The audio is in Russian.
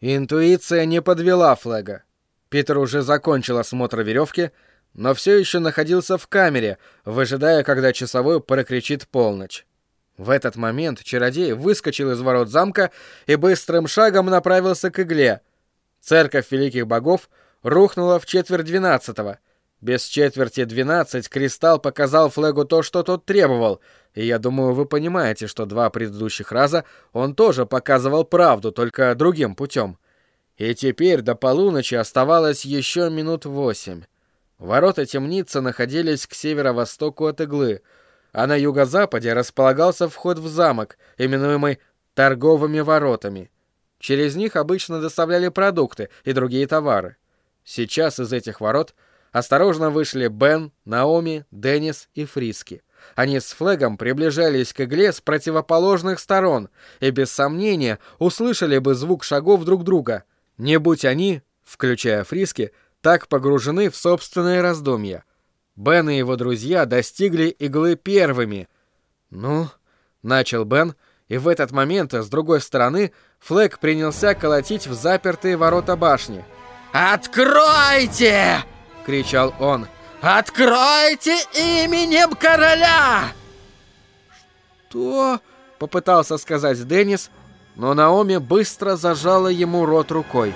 Интуиция не подвела Флега. Питер уже закончил осмотр веревки, но все еще находился в камере, выжидая, когда часовой прокричит полночь. В этот момент чародей выскочил из ворот замка и быстрым шагом направился к игле. Церковь великих богов рухнула в четверть двенадцатого. Без четверти двенадцать кристалл показал Флегу то, что тот требовал — и я думаю, вы понимаете, что два предыдущих раза он тоже показывал правду, только другим путем. И теперь до полуночи оставалось еще минут восемь. Ворота темницы находились к северо-востоку от иглы, а на юго-западе располагался вход в замок, именуемый торговыми воротами. Через них обычно доставляли продукты и другие товары. Сейчас из этих ворот осторожно вышли Бен, Наоми, Деннис и Фриски. Они с Флегом приближались к игле с противоположных сторон и без сомнения услышали бы звук шагов друг друга. Не будь они, включая Фриски, так погружены в собственные раздумья. Бен и его друзья достигли иглы первыми. «Ну?» — начал Бен, и в этот момент с другой стороны Флэг принялся колотить в запертые ворота башни. «Откройте!» — кричал он. «Откройте именем короля!» «Что?» — попытался сказать Деннис, но Наоми быстро зажала ему рот рукой.